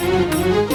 Música